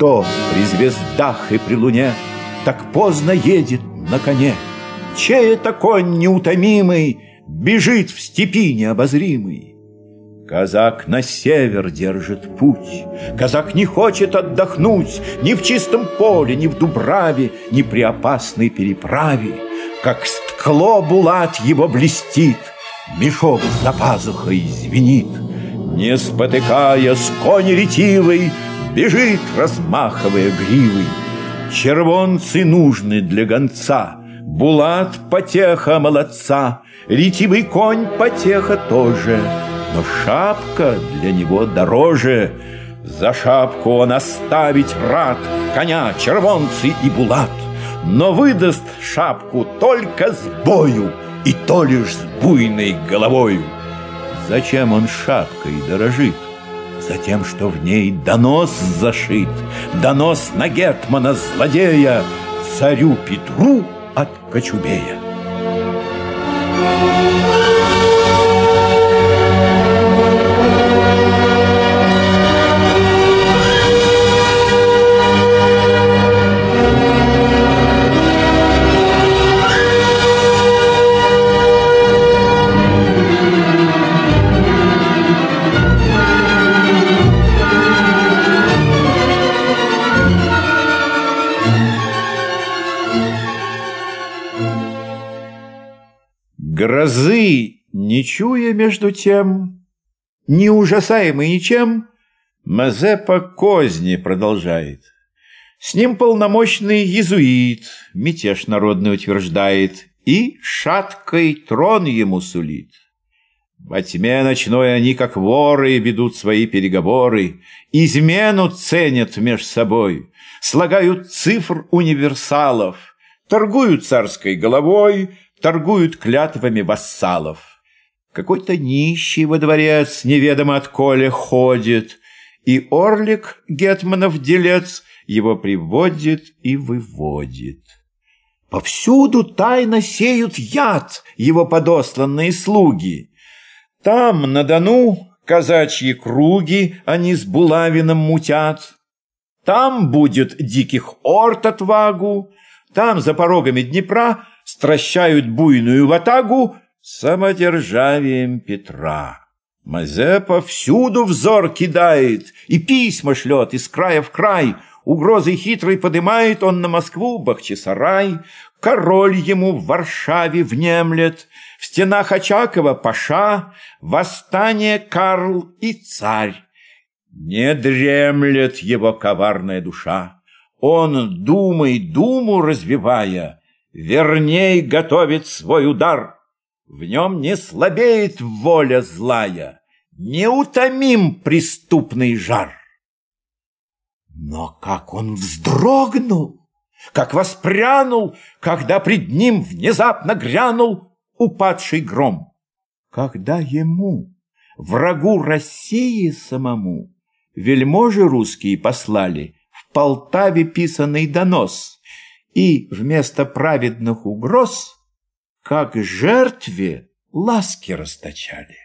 Кто при звездах и при луне Так поздно едет на коне? Чей это конь неутомимый Бежит в степи необозримый? Казак на север держит путь. Казак не хочет отдохнуть Ни в чистом поле, ни в Дубраве, Ни при опасной переправе. Как сткло булат его блестит, Мешок за пазухой звенит. Не спотыкаясь, конь ретивый Бежит, размахивая гривой. Червонцы нужны для гонца, Булат потеха молодца, Ретивый конь потеха тоже — но шапка для него дороже. За шапку он оставить рад коня, червонцы и булат, но выдаст шапку только с бою и то лишь с буйной головою. Зачем он шапкой дорожит? Затем, что в ней донос зашит, донос на гетмана злодея, царю Петру от Кочубея. Грозы, не чуя между тем, не ужасаемый ничем, Мазепа козни продолжает. С ним полномочный езуит, мятеж народный утверждает, И шаткой трон ему сулит. Во тьме ночной они, как воры, ведут свои переговоры, Измену ценят меж собой, слагают цифр универсалов, Торгуют царской головой, торгуют клятвами вассалов. Какой-то нищий во дворец неведомо от Коля ходит, и Орлик, Гетманов делец, его приводит и выводит. Повсюду тайно сеют яд его подосланные слуги. Там, на Дону, казачьи круги они с булавином мутят. Там будет диких орд отвагу, там, за порогами Днепра, стращают буйную ватагу самодержавием Петра. Мазепа всюду взор кидает и письма шлет из края в край, угрозой хитрой подымает он на Москву Бахчисарай, король ему в Варшаве внемлет, в стенах Очакова паша, восстание Карл и царь. Не дремлет его коварная душа, он, думай, думу развивая, верней готовит свой удар. В нем не слабеет воля злая, неутомим преступный жар. Но как он вздрогнул, как воспрянул, когда пред ним внезапно грянул упадший гром. Когда ему, врагу России самому, вельможи русские послали в Полтаве писанный донос — и вместо праведных угроз, как жертве, ласки расточали.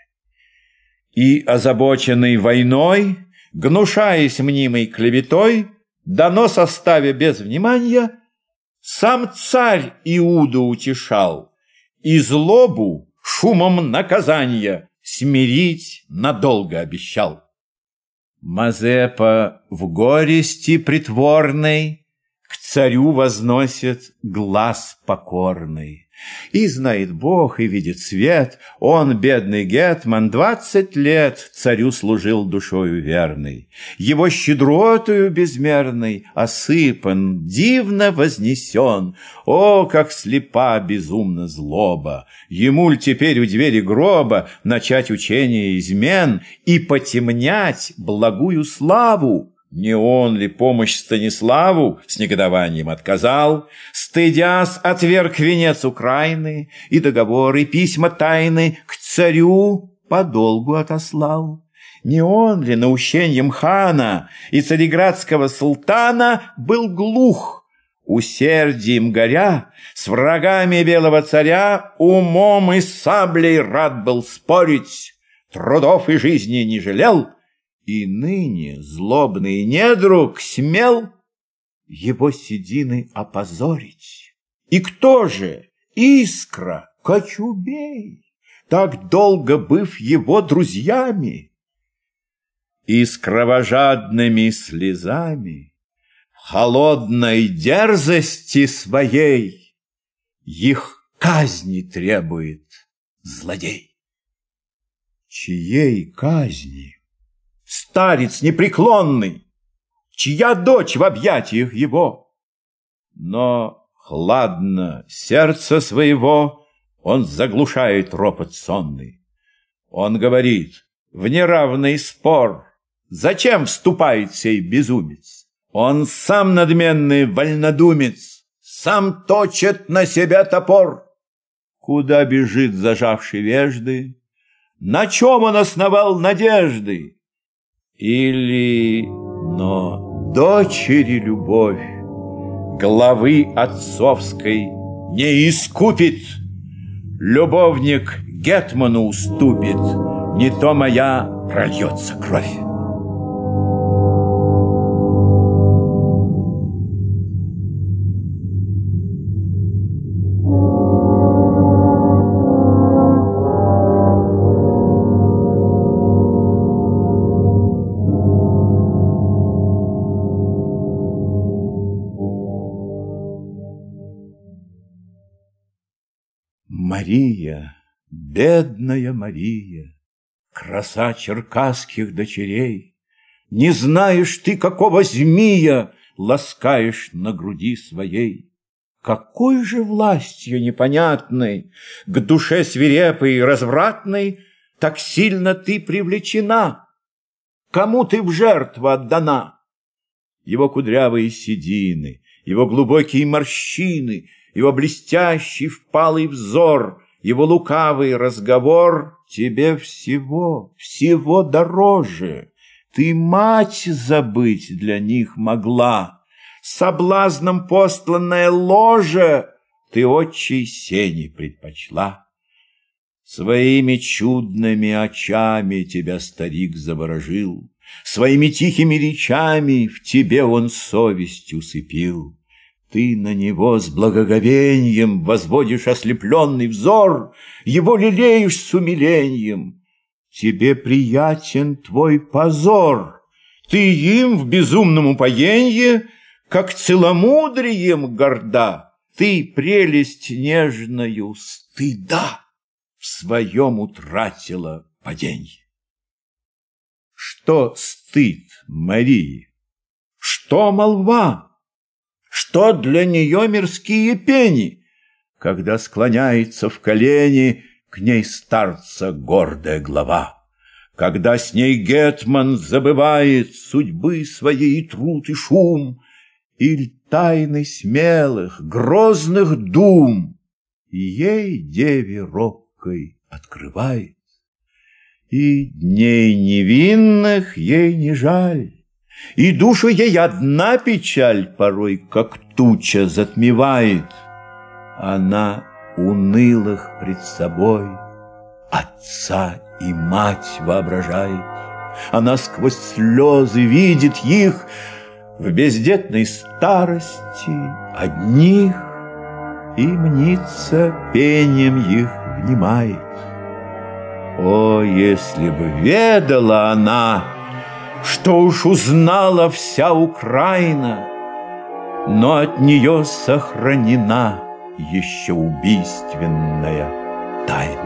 И, озабоченный войной, гнушаясь мнимой клеветой, донос оставя без внимания, сам царь Иуду утешал и злобу шумом наказания смирить надолго обещал. Мазепа в горести притворной царю возносит глаз покорный. И знает Бог, и видит свет, он, бедный Гетман, двадцать лет царю служил душою верной. Его щедротою безмерной осыпан, дивно вознесен. О, как слепа безумно злоба! Ему ль теперь у двери гроба начать учение измен и потемнять благую славу? Не он ли помощь Станиславу с негодованием отказал, Стыдясь, отверг венец Украины И договоры, письма тайны К царю подолгу отослал? Не он ли наущением хана И цареградского султана Был глух, усердием горя, С врагами белого царя Умом и саблей рад был спорить, Трудов и жизни не жалел — И ныне злобный недруг смел его седины опозорить. И кто же? Искра, Кочубей, так долго быв его друзьями. И с кровожадными слезами, в холодной дерзости своей, их казни требует злодей. Чьей казни? Старец непреклонный, чья дочь в объятиях его? Но хладно сердце своего он заглушает ропот сонный. Он говорит, в неравный спор, зачем вступает сей безумец? Он сам надменный вольнодумец, сам точит на себя топор. Куда бежит зажавший вежды? На чем он основал надежды? Или, но дочери любовь Главы отцовской не искупит, Любовник Гетману уступит, Не то моя прольется кровь. Мария, бедная Мария, Краса черкасских дочерей, Не знаешь ты, какого змея Ласкаешь на груди своей. Какой же властью непонятной К душе свирепой и развратной Так сильно ты привлечена? Кому ты в жертву отдана? Его кудрявые седины, Его глубокие морщины — его блестящий впалый взор, его лукавый разговор тебе всего, всего дороже. Ты мать забыть для них могла, соблазном посланное ложе ты отчей сени предпочла. Своими чудными очами тебя старик заворожил, Своими тихими речами в тебе он совесть усыпил. Ты на него с благоговением возводишь ослепленный взор, Его лелеешь с умилением. Тебе приятен твой позор, Ты им в безумном упоенье, Как целомудрием горда, Ты прелесть нежною стыда В своем утратила паденье. Что стыд Марии? Что молва? Что для нее мирские пени, Когда склоняется в колени К ней старца гордая глава, Когда с ней Гетман забывает Судьбы своей и труд, и шум, Иль тайны смелых, грозных дум, ей, деве робкой, открывает. И дней невинных ей не жаль, и душу ей одна печаль порой, как туча, затмевает. Она унылых пред собой отца и мать воображает. Она сквозь слезы видит их в бездетной старости одних и мнится пением их внимает. О, если бы ведала она, что уж узнала вся Украина, но от нее сохранена еще убийственная тайна.